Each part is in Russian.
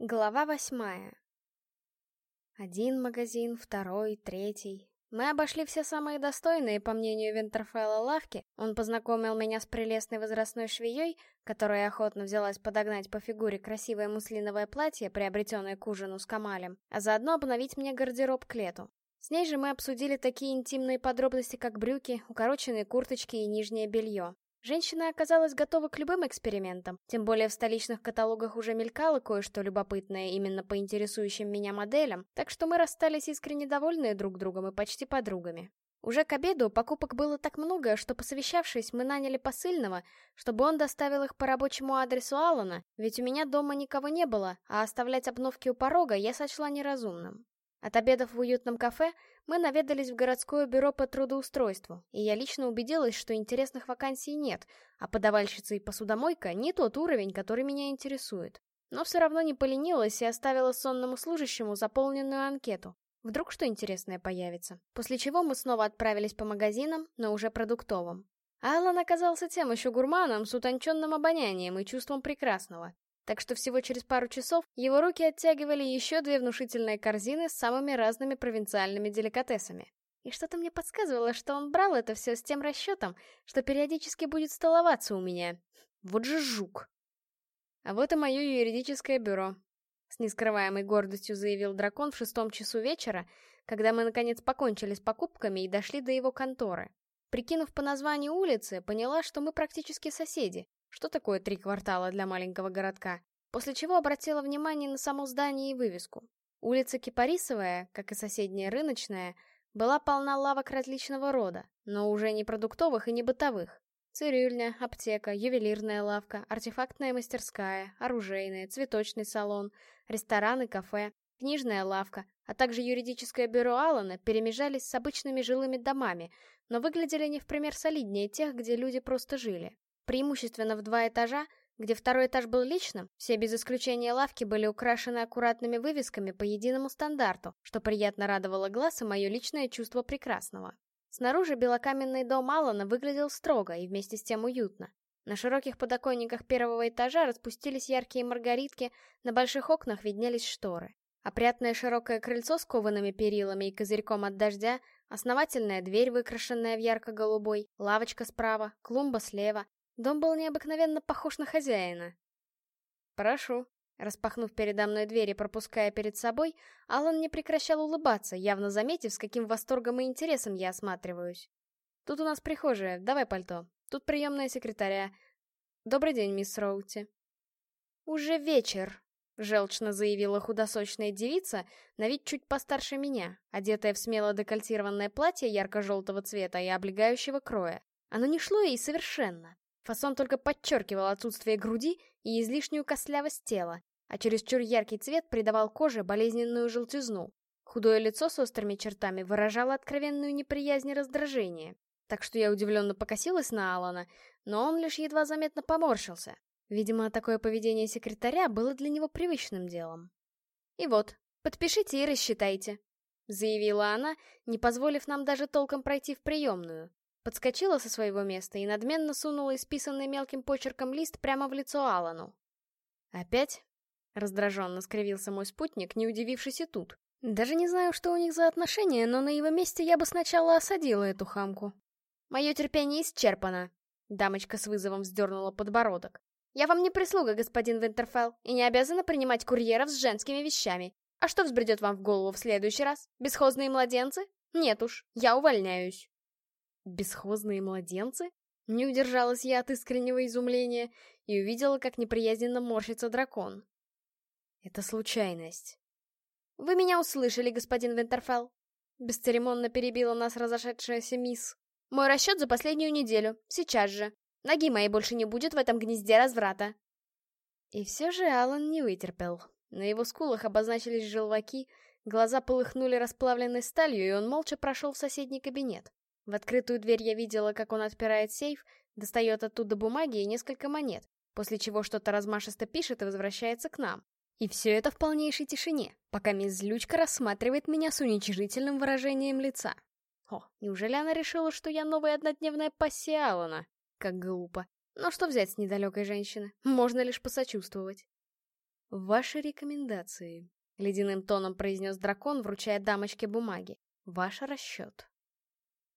Глава восьмая. Один магазин, второй, третий. Мы обошли все самые достойные, по мнению Винтерфелла, лавки. Он познакомил меня с прелестной возрастной швеей, которая охотно взялась подогнать по фигуре красивое муслиновое платье, приобретенное к ужину с Камалем, а заодно обновить мне гардероб к лету. С ней же мы обсудили такие интимные подробности, как брюки, укороченные курточки и нижнее белье. Женщина оказалась готова к любым экспериментам, тем более в столичных каталогах уже мелькало кое-что любопытное именно по интересующим меня моделям, так что мы расстались искренне довольные друг другом и почти подругами. Уже к обеду покупок было так много, что посовещавшись, мы наняли посыльного, чтобы он доставил их по рабочему адресу Алана, ведь у меня дома никого не было, а оставлять обновки у порога я сочла неразумным. От обедов в уютном кафе мы наведались в городское бюро по трудоустройству, и я лично убедилась, что интересных вакансий нет, а подавальщица и посудомойка не тот уровень, который меня интересует. Но все равно не поленилась и оставила сонному служащему заполненную анкету. Вдруг что интересное появится. После чего мы снова отправились по магазинам, но уже продуктовым. Аллан оказался тем еще гурманом с утонченным обонянием и чувством прекрасного так что всего через пару часов его руки оттягивали еще две внушительные корзины с самыми разными провинциальными деликатесами. И что-то мне подсказывало, что он брал это все с тем расчетом, что периодически будет столоваться у меня. Вот же жук. А вот и мое юридическое бюро. С нескрываемой гордостью заявил дракон в шестом часу вечера, когда мы наконец покончили с покупками и дошли до его конторы. Прикинув по названию улицы, поняла, что мы практически соседи, что такое три квартала для маленького городка? После чего обратила внимание на само здание и вывеску. Улица Кипарисовая, как и соседняя рыночная, была полна лавок различного рода, но уже не продуктовых и не бытовых. Цирюльня, аптека, ювелирная лавка, артефактная мастерская, оружейная, цветочный салон, рестораны, кафе, книжная лавка, а также юридическое бюро Алана перемежались с обычными жилыми домами, но выглядели не в пример солиднее тех, где люди просто жили. Преимущественно в два этажа, где второй этаж был личным, все без исключения лавки были украшены аккуратными вывесками по единому стандарту, что приятно радовало глаз и мое личное чувство прекрасного. Снаружи белокаменный дом Алана выглядел строго и вместе с тем уютно. На широких подоконниках первого этажа распустились яркие маргаритки, на больших окнах виднелись шторы. Опрятное широкое крыльцо с коваными перилами и козырьком от дождя, основательная дверь, выкрашенная в ярко-голубой, лавочка справа, клумба слева, Дом был необыкновенно похож на хозяина. «Прошу». Распахнув передо мной дверь и пропуская перед собой, Алан не прекращал улыбаться, явно заметив, с каким восторгом и интересом я осматриваюсь. «Тут у нас прихожая, давай пальто. Тут приемная секретаря. Добрый день, мисс Роути». «Уже вечер», — желчно заявила худосочная девица, на вид чуть постарше меня, одетая в смело декольтированное платье ярко-желтого цвета и облегающего кроя. Оно не шло ей совершенно. Фасон только подчеркивал отсутствие груди и излишнюю костлявость тела, а чересчур яркий цвет придавал коже болезненную желтизну. Худое лицо с острыми чертами выражало откровенную неприязнь и раздражение. Так что я удивленно покосилась на Алана, но он лишь едва заметно поморщился. Видимо, такое поведение секретаря было для него привычным делом. «И вот, подпишите и рассчитайте», — заявила она, не позволив нам даже толком пройти в приемную. Подскочила со своего места и надменно сунула исписанный мелким почерком лист прямо в лицо Алану. «Опять?» — раздраженно скривился мой спутник, не удивившись и тут. «Даже не знаю, что у них за отношения, но на его месте я бы сначала осадила эту хамку». «Мое терпение исчерпано», — дамочка с вызовом вздернула подбородок. «Я вам не прислуга, господин Винтерфелл, и не обязана принимать курьеров с женскими вещами. А что взбредет вам в голову в следующий раз? Бесхозные младенцы? Нет уж, я увольняюсь». Бесхозные младенцы? Не удержалась я от искреннего изумления и увидела, как неприязненно морщится дракон. Это случайность. Вы меня услышали, господин Винтерфелл. Бесцеремонно перебила нас разошедшаяся мисс. Мой расчет за последнюю неделю. Сейчас же. Ноги моей больше не будет в этом гнезде разврата. И все же Алан не вытерпел. На его скулах обозначились желваки, глаза полыхнули расплавленной сталью, и он молча прошел в соседний кабинет. В открытую дверь я видела, как он отпирает сейф, достает оттуда бумаги и несколько монет, после чего что-то размашисто пишет и возвращается к нам. И все это в полнейшей тишине, пока мисс Злючка рассматривает меня с уничижительным выражением лица. О, неужели она решила, что я новая однодневная пассия? Как глупо. Но что взять с недалекой женщины? Можно лишь посочувствовать. Ваши рекомендации. Ледяным тоном произнес дракон, вручая дамочке бумаги. Ваш расчет.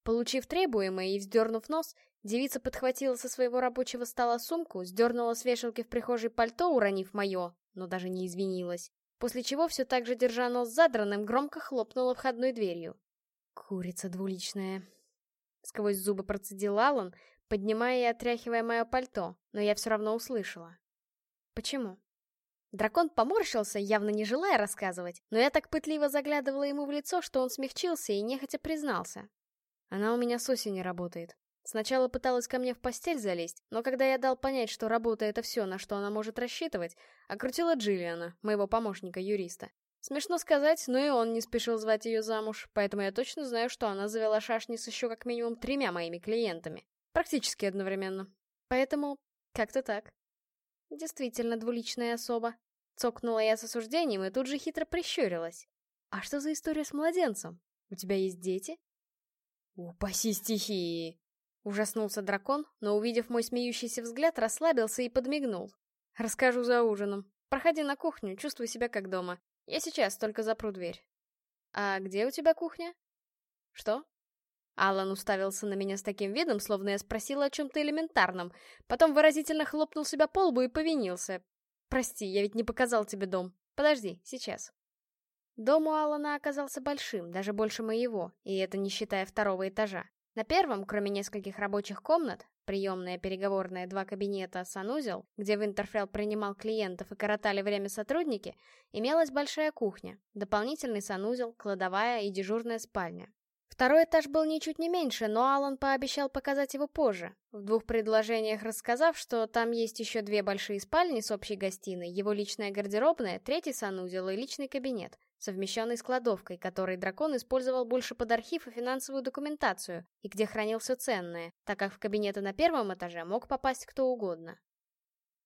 Получив требуемое и вздернув нос, девица подхватила со своего рабочего стола сумку, сдернула с вешалки в прихожей пальто, уронив мое, но даже не извинилась, после чего все так же, держа нос задранным, громко хлопнула входной дверью. «Курица двуличная», — сквозь зубы процедил Аллан, поднимая и отряхивая мое пальто, но я все равно услышала. «Почему?» Дракон поморщился, явно не желая рассказывать, но я так пытливо заглядывала ему в лицо, что он смягчился и нехотя признался. Она у меня с осени работает. Сначала пыталась ко мне в постель залезть, но когда я дал понять, что работа — это все, на что она может рассчитывать, окрутила Джиллиана, моего помощника-юриста. Смешно сказать, но и он не спешил звать ее замуж, поэтому я точно знаю, что она завела шашни с еще как минимум тремя моими клиентами. Практически одновременно. Поэтому как-то так. Действительно двуличная особа. Цокнула я с осуждением и тут же хитро прищурилась. А что за история с младенцем? У тебя есть дети? Упаси стихии! Ужаснулся дракон, но, увидев мой смеющийся взгляд, расслабился и подмигнул. «Расскажу за ужином. Проходи на кухню, чувствуй себя как дома. Я сейчас только запру дверь». «А где у тебя кухня?» «Что?» Алан уставился на меня с таким видом, словно я спросила о чем-то элементарном, потом выразительно хлопнул себя по лбу и повинился. «Прости, я ведь не показал тебе дом. Подожди, сейчас». Дом у Алана оказался большим, даже больше моего, и это не считая второго этажа. На первом, кроме нескольких рабочих комнат, приемная, переговорная, два кабинета, санузел, где Винтерфелл принимал клиентов и коротали время сотрудники, имелась большая кухня, дополнительный санузел, кладовая и дежурная спальня. Второй этаж был ничуть не меньше, но Алан пообещал показать его позже, в двух предложениях рассказав, что там есть еще две большие спальни с общей гостиной, его личная гардеробная, третий санузел и личный кабинет, совмещенный с кладовкой, который дракон использовал больше под архив и финансовую документацию, и где хранил все ценное, так как в кабинеты на первом этаже мог попасть кто угодно.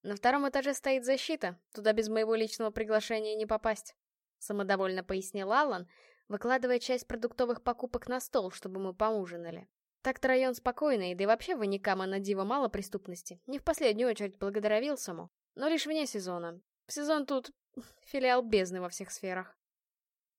На втором этаже стоит защита, туда без моего личного приглашения не попасть. Самодовольно пояснил Алан, выкладывая часть продуктовых покупок на стол, чтобы мы поужинали. Так-то район спокойный, да и вообще в Аникама на диво мало преступности, не в последнюю очередь благодаря Вилсому, но лишь вне сезона. В сезон тут филиал бездны во всех сферах.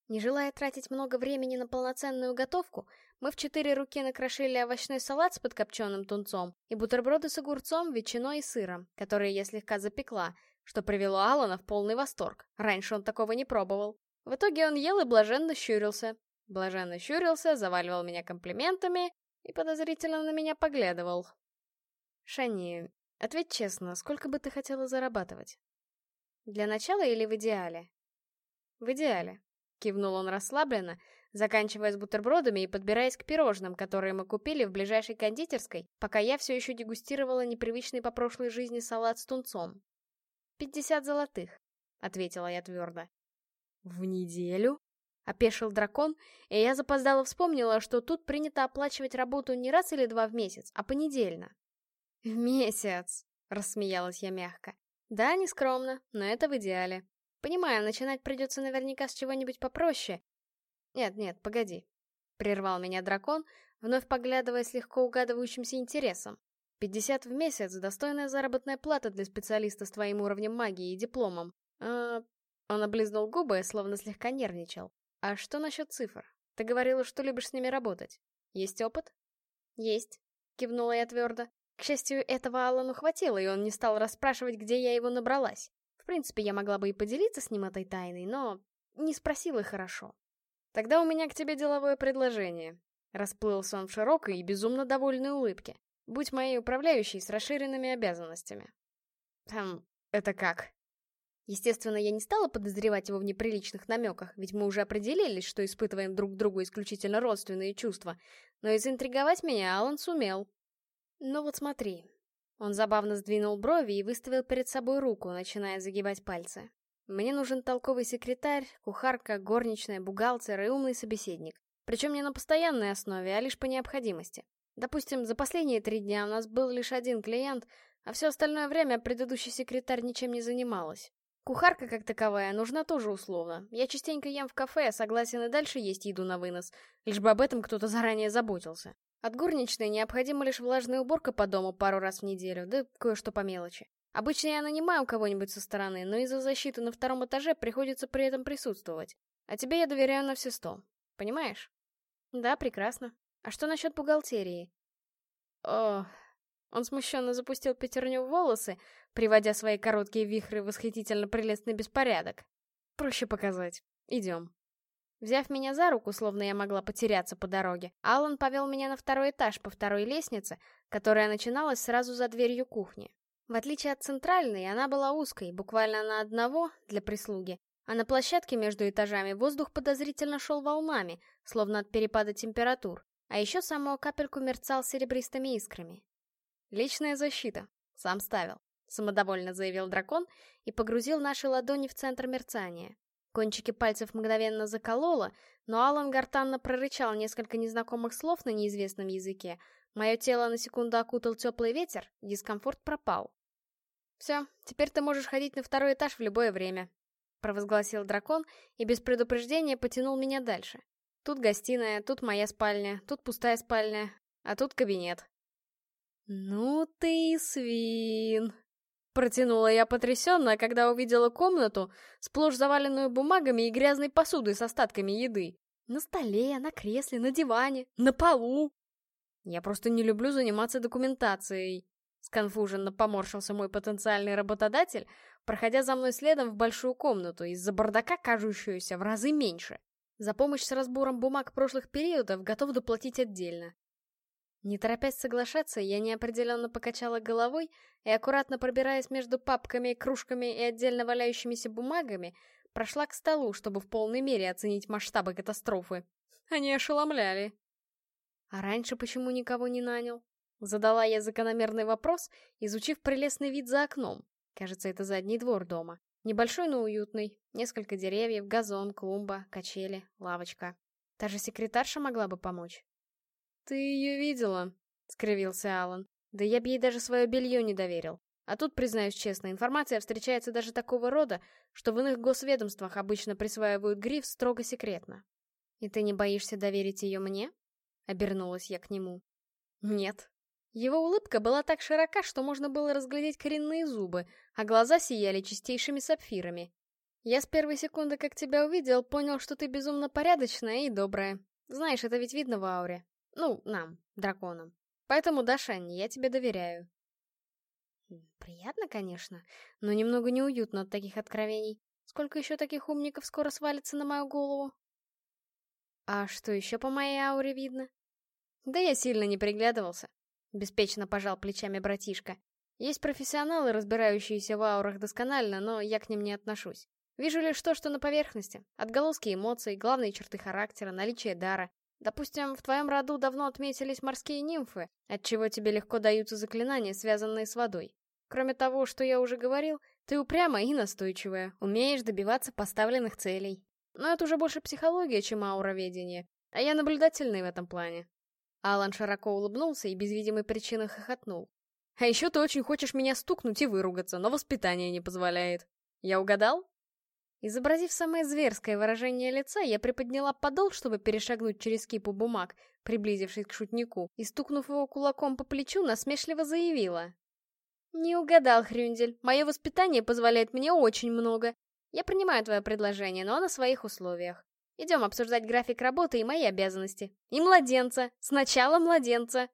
Не желая тратить много времени на полноценную готовку, мы в четыре руки накрошили овощной салат с подкопченным тунцом и бутерброды с огурцом, ветчиной и сыром, которые я слегка запекла, что привело Алана в полный восторг. Раньше он такого не пробовал. В итоге он ел и блаженно щурился. Блаженно щурился, заваливал меня комплиментами и подозрительно на меня поглядывал. «Шани, ответь честно, сколько бы ты хотела зарабатывать?» «Для начала или в идеале?» «В идеале», — кивнул он расслабленно, заканчивая с бутербродами и подбираясь к пирожным, которые мы купили в ближайшей кондитерской, пока я все еще дегустировала непривычный по прошлой жизни салат с тунцом. «Пятьдесят золотых», — ответила я твердо. «В неделю?» — опешил дракон, и я запоздало вспомнила, что тут принято оплачивать работу не раз или два в месяц, а понедельно. «В месяц!» — рассмеялась я мягко. «Да, не скромно, но это в идеале. Понимаю, начинать придется наверняка с чего-нибудь попроще». «Нет, нет, погоди», — прервал меня дракон, вновь поглядывая с легко угадывающимся интересом. «Пятьдесят в месяц — достойная заработная плата для специалиста с твоим уровнем магии и дипломом. А, он облизнул губы, словно слегка нервничал. «А что насчет цифр? Ты говорила, что любишь с ними работать. Есть опыт?» «Есть», — кивнула я твердо. К счастью, этого Аллану хватило, и он не стал расспрашивать, где я его набралась. Принципе, я могла бы и поделиться с ним этой тайной, но не спросила хорошо. «Тогда у меня к тебе деловое предложение». Расплылся он в широкой и безумно довольной улыбке. «Будь моей управляющей с расширенными обязанностями». «Там, это как?» Естественно, я не стала подозревать его в неприличных намеках, ведь мы уже определились, что испытываем друг другу исключительно родственные чувства. Но и заинтриговать меня Алан сумел. Ну вот смотри. Он забавно сдвинул брови и выставил перед собой руку, начиная загибать пальцы. Мне нужен толковый секретарь, кухарка, горничная, бухгалтер и умный собеседник. Причем не на постоянной основе, а лишь по необходимости. Допустим, за последние три дня у нас был лишь один клиент, а все остальное время предыдущий секретарь ничем не занималась. Кухарка как таковая нужна тоже условно. Я частенько ем в кафе, согласен и дальше есть еду на вынос, лишь бы об этом кто-то заранее заботился. От горничной необходима лишь влажная уборка по дому пару раз в неделю, да кое-что по мелочи. Обычно я нанимаю кого-нибудь со стороны, но из-за защиты на втором этаже приходится при этом присутствовать. А тебе я доверяю на все сто. Понимаешь? Да, прекрасно. А что насчет бухгалтерии? О, он смущенно запустил пятерню в волосы, приводя свои короткие вихры в восхитительно прелестный беспорядок. Проще показать. Идем. Взяв меня за руку, словно я могла потеряться по дороге, Алан повел меня на второй этаж по второй лестнице, которая начиналась сразу за дверью кухни. В отличие от центральной, она была узкой, буквально на одного, для прислуги, а на площадке между этажами воздух подозрительно шел волнами, словно от перепада температур, а еще самую капельку мерцал серебристыми искрами. «Личная защита. Сам ставил», — самодовольно заявил дракон и погрузил наши ладони в центр мерцания. Кончики пальцев мгновенно закололо, но Алан гортанно прорычал несколько незнакомых слов на неизвестном языке. Мое тело на секунду окутал теплый ветер, дискомфорт пропал. «Все, теперь ты можешь ходить на второй этаж в любое время», — провозгласил дракон и без предупреждения потянул меня дальше. Тут гостиная, тут моя спальня, тут пустая спальня, а тут кабинет. «Ну ты свин!» Протянула я потрясенно, когда увидела комнату, сплошь заваленную бумагами и грязной посудой с остатками еды. На столе, на кресле, на диване, на полу. Я просто не люблю заниматься документацией. Сконфуженно поморщился мой потенциальный работодатель, проходя за мной следом в большую комнату, из-за бардака кажущуюся в разы меньше. За помощь с разбором бумаг прошлых периодов готов доплатить отдельно. Не торопясь соглашаться, я неопределенно покачала головой и, аккуратно пробираясь между папками, кружками и отдельно валяющимися бумагами, прошла к столу, чтобы в полной мере оценить масштабы катастрофы. Они ошеломляли. А раньше почему никого не нанял? Задала я закономерный вопрос, изучив прелестный вид за окном. Кажется, это задний двор дома. Небольшой, но уютный. Несколько деревьев, газон, клумба, качели, лавочка. Та же секретарша могла бы помочь. «Ты ее видела?» — скривился Алан. «Да я бы ей даже свое белье не доверил. А тут, признаюсь честно, информация встречается даже такого рода, что в иных госведомствах обычно присваивают гриф строго секретно. «И ты не боишься доверить ее мне?» — обернулась я к нему. «Нет», его улыбка была так широка, что можно было разглядеть коренные зубы, а глаза сияли чистейшими сапфирами. Я с первой секунды, как тебя увидел, понял, что ты безумно порядочная и добрая. Знаешь, это ведь видно в ауре. Ну, нам, драконам. Поэтому, Дашань, я тебе доверяю. Приятно, конечно, но немного неуютно от таких откровений. Сколько еще таких умников скоро свалится на мою голову? А что еще по моей ауре видно? Да я сильно не приглядывался. Беспечно пожал плечами братишка. Есть профессионалы, разбирающиеся в аурах досконально, но я к ним не отношусь. Вижу лишь то, что на поверхности. Отголоски эмоций, главные черты характера, наличие дара. Допустим, в твоем роду давно отметились морские нимфы, отчего тебе легко даются заклинания, связанные с водой. Кроме того, что я уже говорил, ты упряма и настойчивая, умеешь добиваться поставленных целей. Но это уже больше психология, чем ауроведение, а я наблюдательный в этом плане. Алан широко улыбнулся и без видимой причины хохотнул. «А еще ты очень хочешь меня стукнуть и выругаться, но воспитание не позволяет. Я угадал?» Изобразив самое зверское выражение лица, я приподняла подол, чтобы перешагнуть через кипу бумаг, приблизившись к шутнику, и, стукнув его кулаком по плечу, насмешливо заявила. «Не угадал, Хрюндель. Мое воспитание позволяет мне очень много. Я принимаю твое предложение, но на своих условиях. Идем обсуждать график работы и мои обязанности. И младенца. Сначала младенца.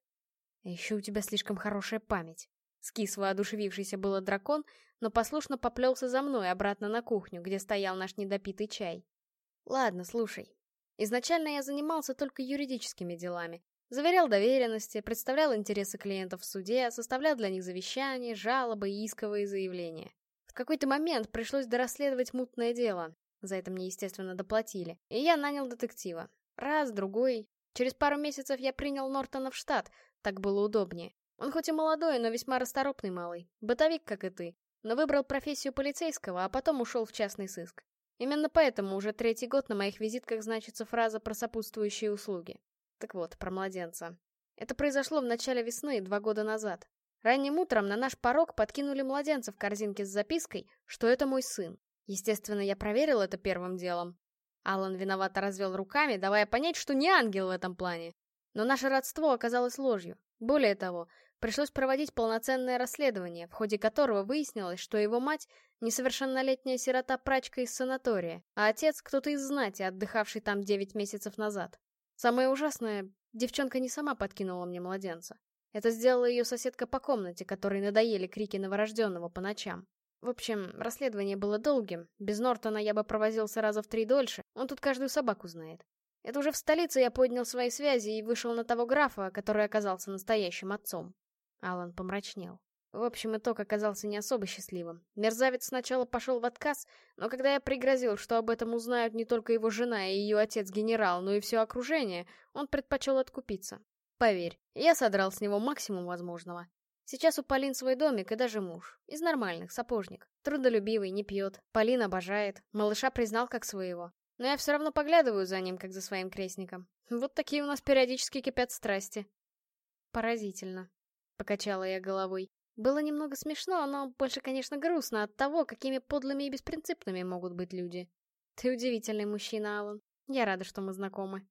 А еще у тебя слишком хорошая память. Скис воодушевившийся было дракон, но послушно поплелся за мной обратно на кухню, где стоял наш недопитый чай. Ладно, слушай. Изначально я занимался только юридическими делами. Заверял доверенности, представлял интересы клиентов в суде, составлял для них завещания, жалобы и исковые заявления. В какой-то момент пришлось дорасследовать мутное дело, за это мне, естественно, доплатили. И я нанял детектива. Раз, другой. Через пару месяцев я принял Нортона в штат, так было удобнее. Он хоть и молодой, но весьма расторопный малый. Бытовик, как и ты. Но выбрал профессию полицейского, а потом ушел в частный сыск. Именно поэтому уже третий год на моих визитках значится фраза про сопутствующие услуги. Так вот, про младенца. Это произошло в начале весны, два года назад. Ранним утром на наш порог подкинули младенца в корзинке с запиской, что это мой сын. Естественно, я проверил это первым делом. Алан виновато развел руками, давая понять, что не ангел в этом плане. Но наше родство оказалось ложью. Более того, Пришлось проводить полноценное расследование, в ходе которого выяснилось, что его мать — несовершеннолетняя сирота-прачка из санатория, а отец — кто-то из знати, отдыхавший там 9 месяцев назад. Самое ужасное, девчонка не сама подкинула мне младенца. Это сделала ее соседка по комнате, которой надоели крики новорожденного по ночам. В общем, расследование было долгим. Без Нортона я бы провозился раза в три дольше, он тут каждую собаку знает. Это уже в столице я поднял свои связи и вышел на того графа, который оказался настоящим отцом. Алан помрачнел. В общем, итог оказался не особо счастливым. Мерзавец сначала пошел в отказ, но когда я пригрозил, что об этом узнают не только его жена и ее отец-генерал, но и все окружение, он предпочел откупиться. Поверь, я содрал с него максимум возможного. Сейчас у Полин свой домик и даже муж. Из нормальных, сапожник. Трудолюбивый, не пьет. Полин обожает. Малыша признал как своего. Но я все равно поглядываю за ним, как за своим крестником. Вот такие у нас периодически кипят страсти. Поразительно. Покачала я головой. Было немного смешно, но больше, конечно, грустно от того, какими подлыми и беспринципными могут быть люди. Ты удивительный мужчина, Алан. Я рада, что мы знакомы.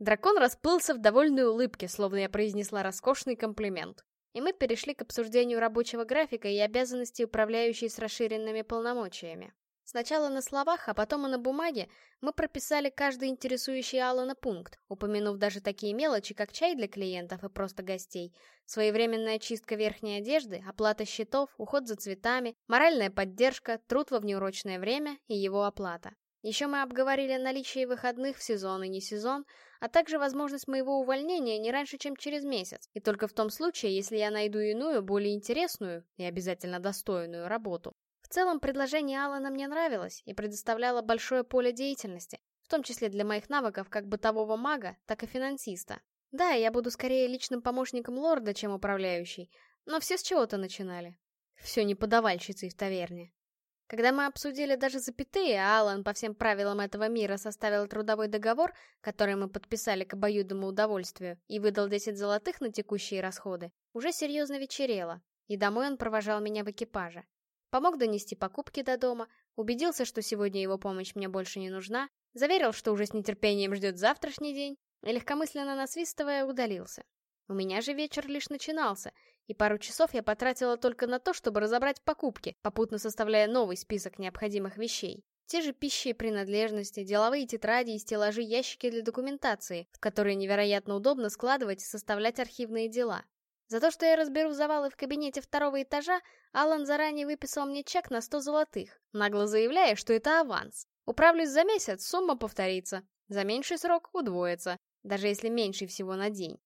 Дракон расплылся в довольной улыбке, словно я произнесла роскошный комплимент. И мы перешли к обсуждению рабочего графика и обязанностей управляющей с расширенными полномочиями. Сначала на словах, а потом и на бумаге мы прописали каждый интересующий Алана пункт, упомянув даже такие мелочи, как чай для клиентов и просто гостей, своевременная чистка верхней одежды, оплата счетов, уход за цветами, моральная поддержка, труд во внеурочное время и его оплата. Еще мы обговорили наличие выходных в сезон и не сезон, а также возможность моего увольнения не раньше, чем через месяц, и только в том случае, если я найду иную, более интересную и обязательно достойную работу. В целом, предложение Алана мне нравилось и предоставляло большое поле деятельности, в том числе для моих навыков как бытового мага, так и финансиста. Да, я буду скорее личным помощником лорда, чем управляющий, но все с чего-то начинали. Все не подавальщицей в таверне. Когда мы обсудили даже запятые, а Алан по всем правилам этого мира составил трудовой договор, который мы подписали к обоюдному удовольствию, и выдал 10 золотых на текущие расходы, уже серьезно вечерело, и домой он провожал меня в экипаже. Помог донести покупки до дома, убедился, что сегодня его помощь мне больше не нужна, заверил, что уже с нетерпением ждет завтрашний день, и легкомысленно насвистывая удалился. У меня же вечер лишь начинался, и пару часов я потратила только на то, чтобы разобрать покупки, попутно составляя новый список необходимых вещей. Те же пищи и принадлежности, деловые тетради и стеллажи ящики для документации, в которые невероятно удобно складывать и составлять архивные дела. За то, что я разберу завалы в кабинете второго этажа, Алан заранее выписал мне чек на 100 золотых, нагло заявляя, что это аванс. Управлюсь за месяц, сумма повторится. За меньший срок удвоится, даже если меньше всего на день.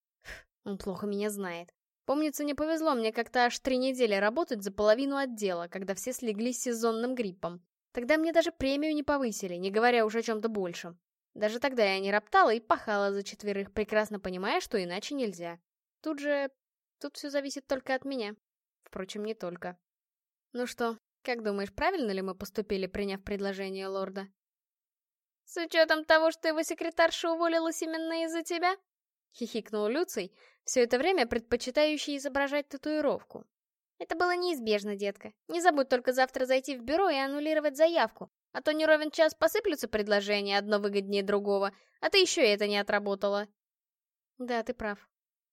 он плохо меня знает. Помнится, не повезло мне как-то аж три недели работать за половину отдела, когда все слегли с сезонным гриппом. Тогда мне даже премию не повысили, не говоря уже о чем-то большем. Даже тогда я не роптала и пахала за четверых, прекрасно понимая, что иначе нельзя. Тут же Тут все зависит только от меня. Впрочем, не только. Ну что, как думаешь, правильно ли мы поступили, приняв предложение лорда? С учетом того, что его секретарша уволилась именно из-за тебя? Хихикнул Люций, все это время предпочитающий изображать татуировку. Это было неизбежно, детка. Не забудь только завтра зайти в бюро и аннулировать заявку, а то не ровен час посыплются предложения, одно выгоднее другого, а ты еще и это не отработала. Да, ты прав.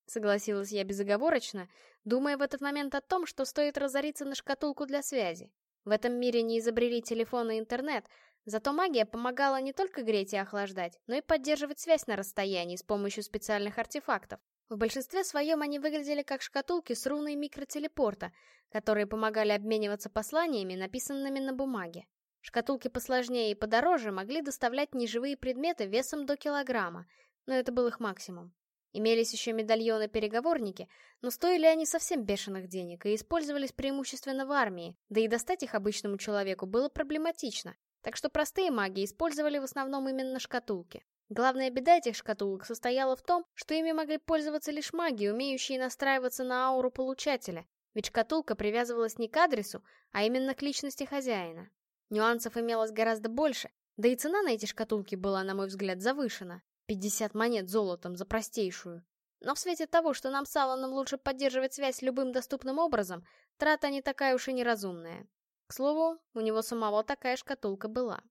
Согласилась я безоговорочно, думая в этот момент о том, что стоит разориться на шкатулку для связи. В этом мире не изобрели телефон и интернет, зато магия помогала не только греть и охлаждать, но и поддерживать связь на расстоянии с помощью специальных артефактов. В большинстве своем они выглядели как шкатулки с руной микротелепорта, которые помогали обмениваться посланиями, написанными на бумаге. Шкатулки посложнее и подороже могли доставлять неживые предметы весом до килограмма, но это был их максимум. Имелись еще медальоны-переговорники, но стоили они совсем бешеных денег и использовались преимущественно в армии, да и достать их обычному человеку было проблематично, так что простые маги использовали в основном именно шкатулки. Главная беда этих шкатулок состояла в том, что ими могли пользоваться лишь маги, умеющие настраиваться на ауру получателя, ведь шкатулка привязывалась не к адресу, а именно к личности хозяина. Нюансов имелось гораздо больше, да и цена на эти шкатулки была, на мой взгляд, завышена. 50 монет золотом за простейшую. Но в свете того, что нам с Алланом лучше поддерживать связь любым доступным образом, трата не такая уж и неразумная. К слову, у него самого такая шкатулка была.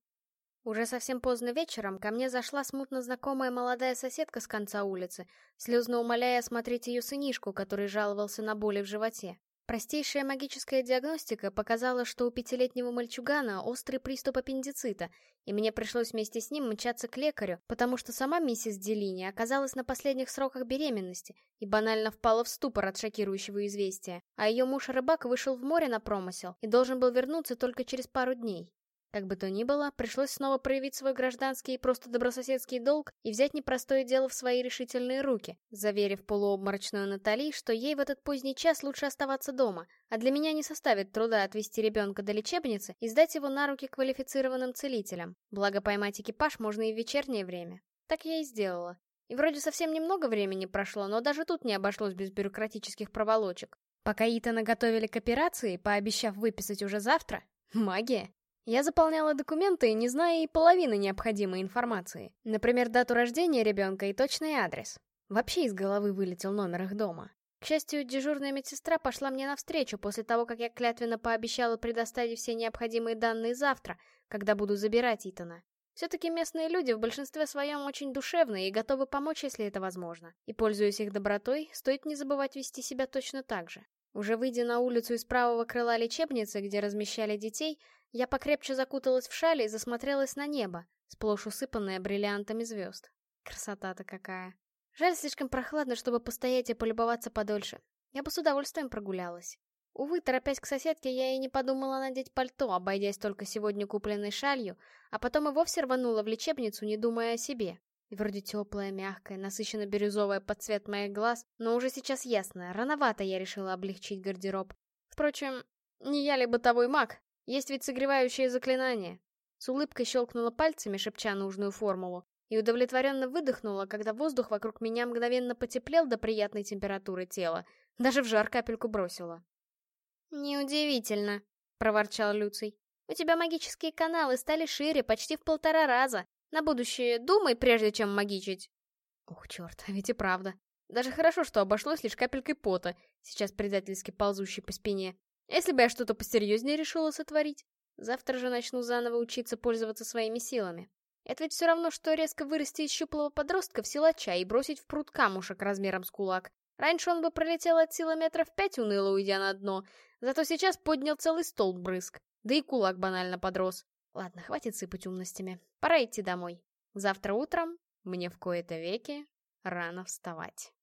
Уже совсем поздно вечером ко мне зашла смутно знакомая молодая соседка с конца улицы, слезно умоляя осмотреть ее сынишку, который жаловался на боли в животе. Простейшая магическая диагностика показала, что у пятилетнего мальчугана острый приступ аппендицита, и мне пришлось вместе с ним мчаться к лекарю, потому что сама миссис Делини оказалась на последних сроках беременности и банально впала в ступор от шокирующего известия, а ее муж-рыбак вышел в море на промысел и должен был вернуться только через пару дней. Как бы то ни было, пришлось снова проявить свой гражданский и просто добрососедский долг и взять непростое дело в свои решительные руки, заверив полуобморочную Натали, что ей в этот поздний час лучше оставаться дома, а для меня не составит труда отвезти ребенка до лечебницы и сдать его на руки квалифицированным целителям. Благо поймать экипаж можно и в вечернее время. Так я и сделала. И вроде совсем немного времени прошло, но даже тут не обошлось без бюрократических проволочек. Пока Итана готовили к операции, пообещав выписать уже завтра, магия. Я заполняла документы, не зная и половины необходимой информации. Например, дату рождения ребенка и точный адрес. Вообще из головы вылетел номер их дома. К счастью, дежурная медсестра пошла мне навстречу после того, как я клятвенно пообещала предоставить все необходимые данные завтра, когда буду забирать Итана. Все-таки местные люди в большинстве своем очень душевные и готовы помочь, если это возможно. И, пользуясь их добротой, стоит не забывать вести себя точно так же. Уже выйдя на улицу из правого крыла лечебницы, где размещали детей, я покрепче закуталась в шали и засмотрелась на небо, сплошь усыпанное бриллиантами звезд. Красота-то какая. Жаль, слишком прохладно, чтобы постоять и полюбоваться подольше. Я бы с удовольствием прогулялась. Увы, торопясь к соседке, я и не подумала надеть пальто, обойдясь только сегодня купленной шалью, а потом и вовсе рванула в лечебницу, не думая о себе. Вроде теплая, мягкая, насыщенно-бирюзовая под цвет моих глаз, но уже сейчас ясно, рановато я решила облегчить гардероб. Впрочем, не я ли бытовой маг, есть ведь согревающее заклинание. С улыбкой щелкнула пальцами, шепча нужную формулу, и удовлетворенно выдохнула, когда воздух вокруг меня мгновенно потеплел до приятной температуры тела. Даже в жар капельку бросила. «Неудивительно», — проворчал Люций. «У тебя магические каналы стали шире почти в полтора раза. На будущее думай, прежде чем магичить». Ух, черт, ведь и правда. Даже хорошо, что обошлось лишь капелькой пота, сейчас предательски ползущей по спине. Если бы я что-то посерьезнее решила сотворить, завтра же начну заново учиться пользоваться своими силами. Это ведь все равно, что резко вырасти из щуплого подростка в силача и бросить в пруд камушек размером с кулак. Раньше он бы пролетел от силы метров пять, уныло уйдя на дно, зато сейчас поднял целый столб брызг, да и кулак банально подрос. Ладно, хватит сыпать умностями, пора идти домой. Завтра утром мне в кои-то веки рано вставать.